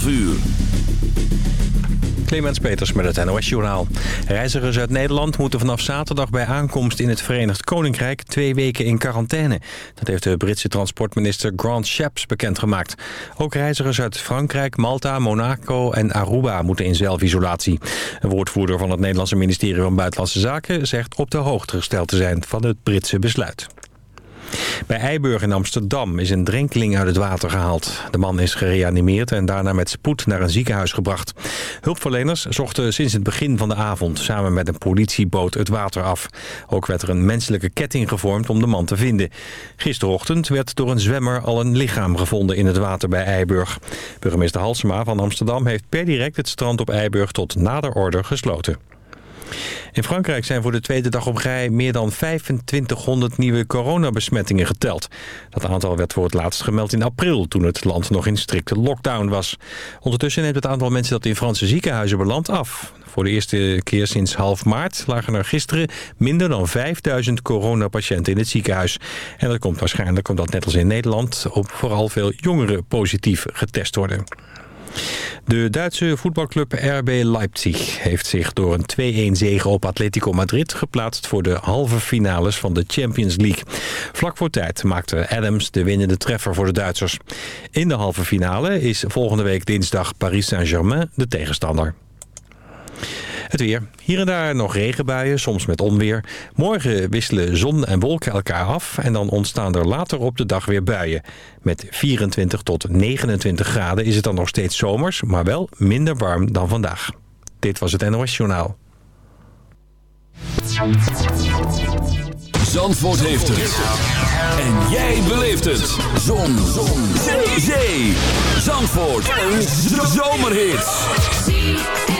12 uur. Clemens Peters met het NOS-journaal. Reizigers uit Nederland moeten vanaf zaterdag bij aankomst in het Verenigd Koninkrijk twee weken in quarantaine. Dat heeft de Britse transportminister Grant Shapps bekendgemaakt. Ook reizigers uit Frankrijk, Malta, Monaco en Aruba moeten in zelfisolatie. Een woordvoerder van het Nederlandse ministerie van Buitenlandse Zaken zegt op de hoogte gesteld te zijn van het Britse besluit. Bij Eiburg in Amsterdam is een drenkeling uit het water gehaald. De man is gereanimeerd en daarna met spoed naar een ziekenhuis gebracht. Hulpverleners zochten sinds het begin van de avond samen met een politieboot het water af. Ook werd er een menselijke ketting gevormd om de man te vinden. Gisterochtend werd door een zwemmer al een lichaam gevonden in het water bij Eiburg. Burgemeester Halsema van Amsterdam heeft per direct het strand op Eiburg tot nader order gesloten. In Frankrijk zijn voor de tweede dag op rij meer dan 2500 nieuwe coronabesmettingen geteld. Dat aantal werd voor het laatst gemeld in april, toen het land nog in strikte lockdown was. Ondertussen neemt het aantal mensen dat in Franse ziekenhuizen belandt af. Voor de eerste keer sinds half maart lagen er gisteren minder dan 5000 coronapatiënten in het ziekenhuis. En dat komt waarschijnlijk omdat net als in Nederland op vooral veel jongeren positief getest worden. De Duitse voetbalclub RB Leipzig heeft zich door een 2-1 zege op Atletico Madrid geplaatst voor de halve finales van de Champions League. Vlak voor tijd maakte Adams de winnende treffer voor de Duitsers. In de halve finale is volgende week dinsdag Paris Saint-Germain de tegenstander. Het weer. Hier en daar nog regenbuien, soms met onweer. Morgen wisselen zon en wolken elkaar af... en dan ontstaan er later op de dag weer buien. Met 24 tot 29 graden is het dan nog steeds zomers... maar wel minder warm dan vandaag. Dit was het NOS Journaal. Zandvoort heeft het. En jij beleeft het. Zon. zon. Zee. Zee. Zandvoort. Een zomerhit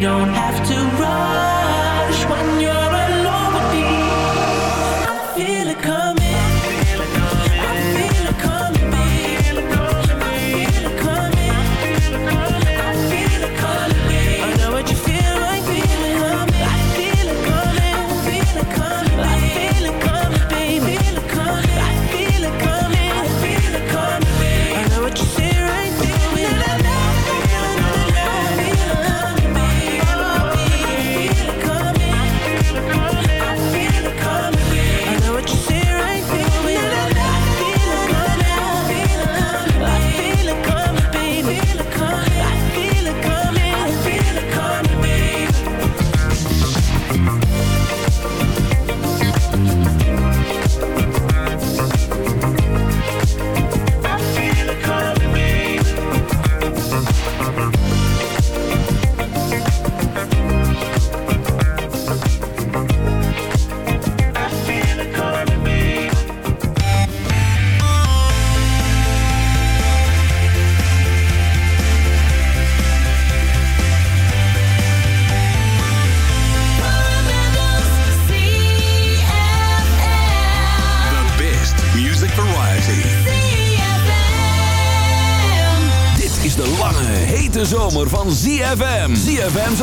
don't have to run.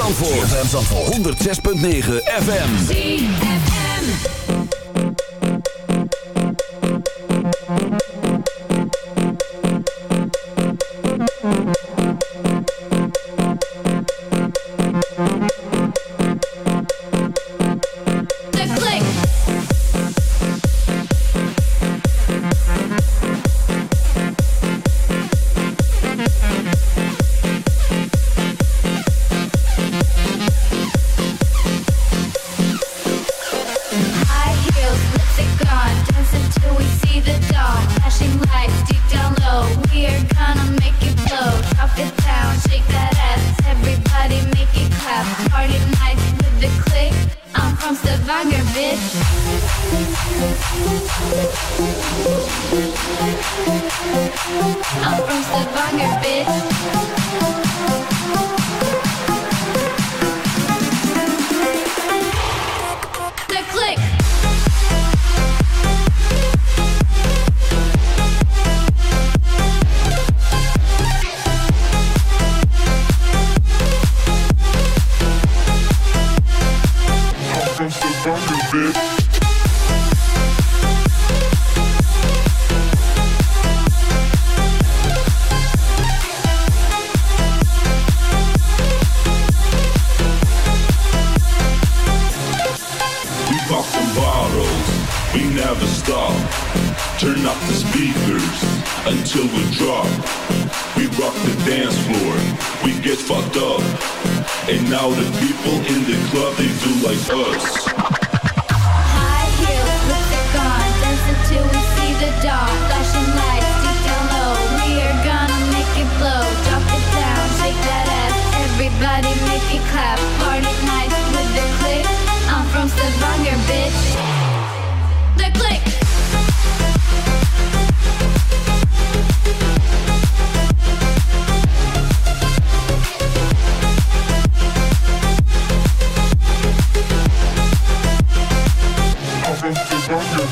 Zandvoort. ZFM Zandvoort. 106.9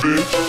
The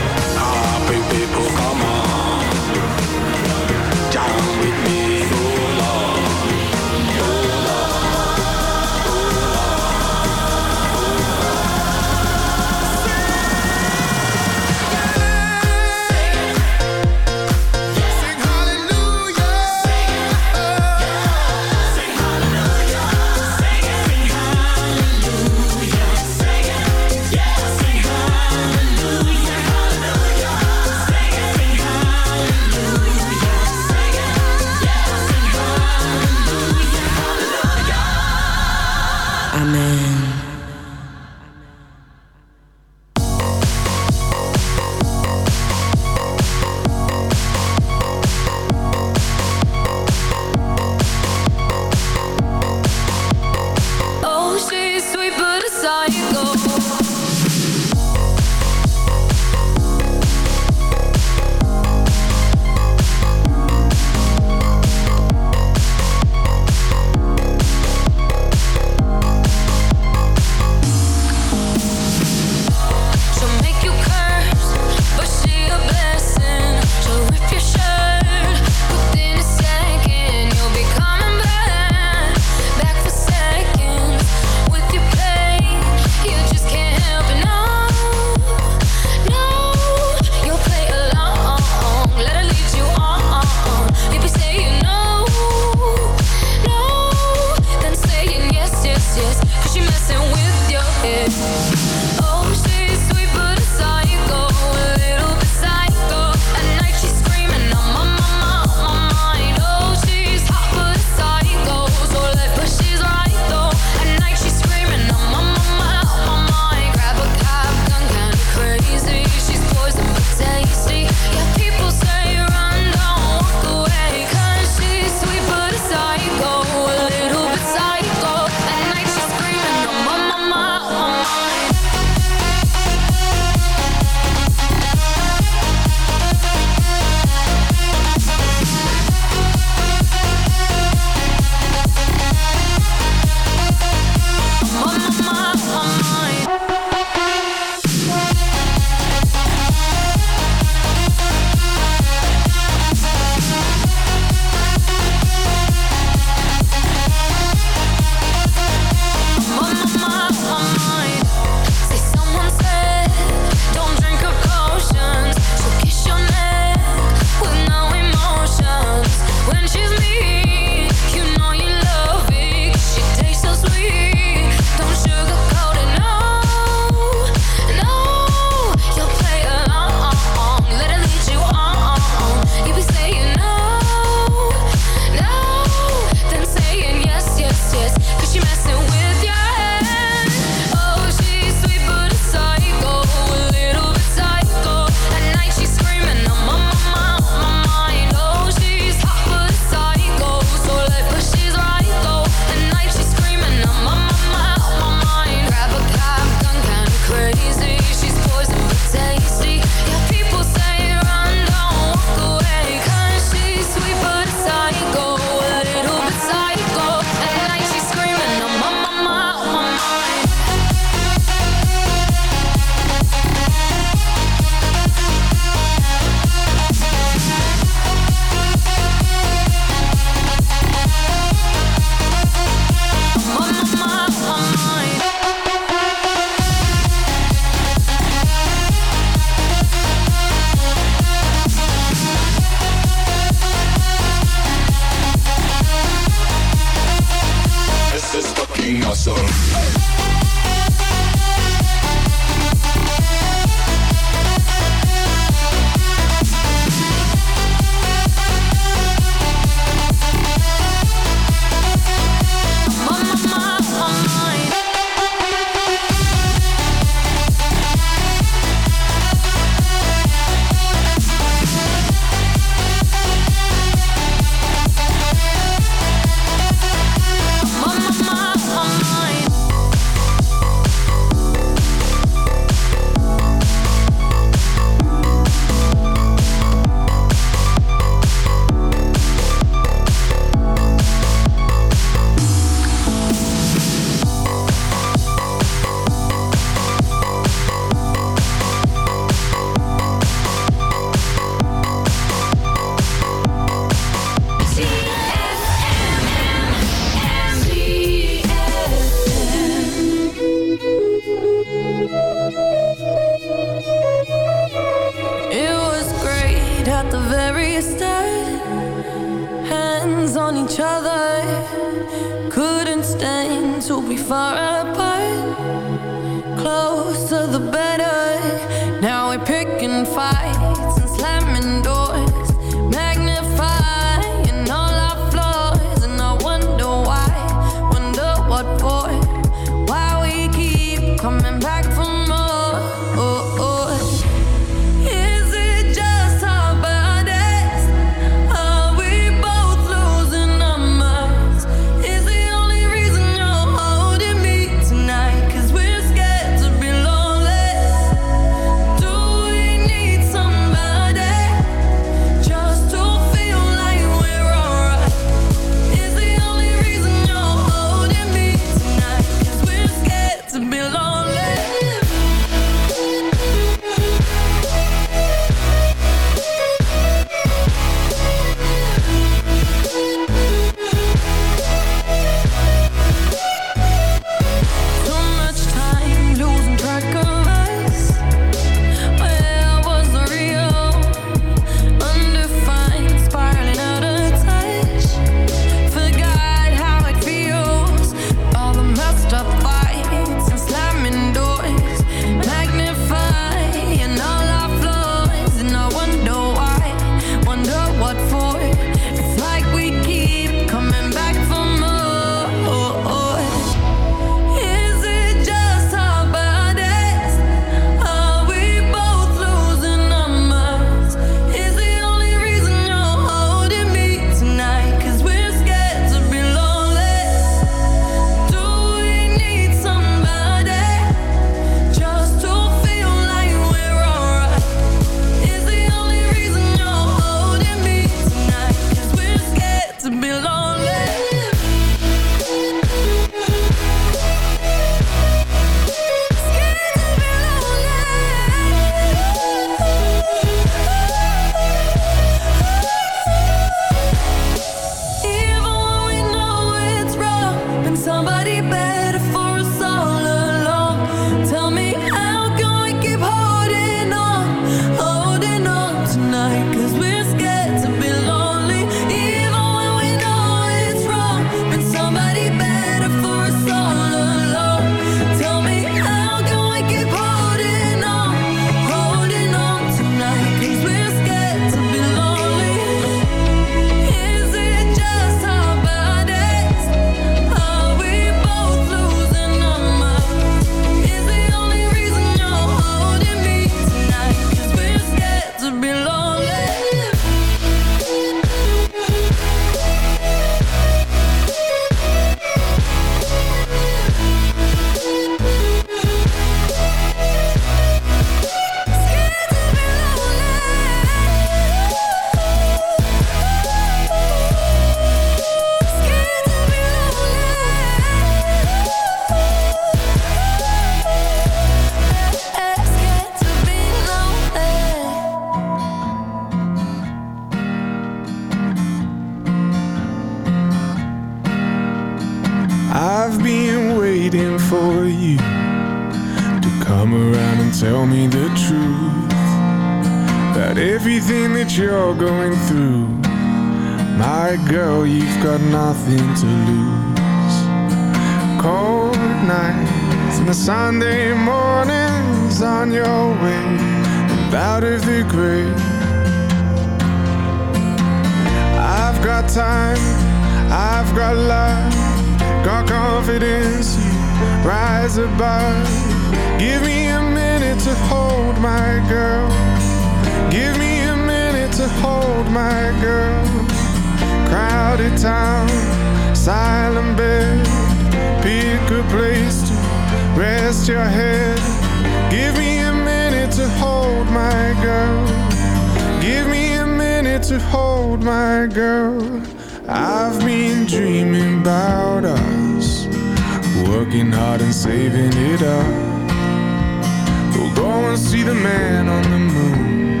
wanna see the man on the moon.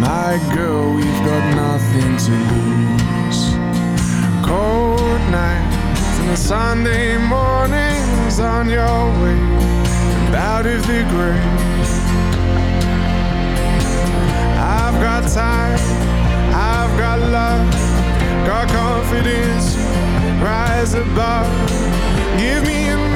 My girl, we've got nothing to lose. Cold nights and Sunday mornings on your way out of the grave. I've got time, I've got love, got confidence, rise above. Give me a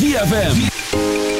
ZFM.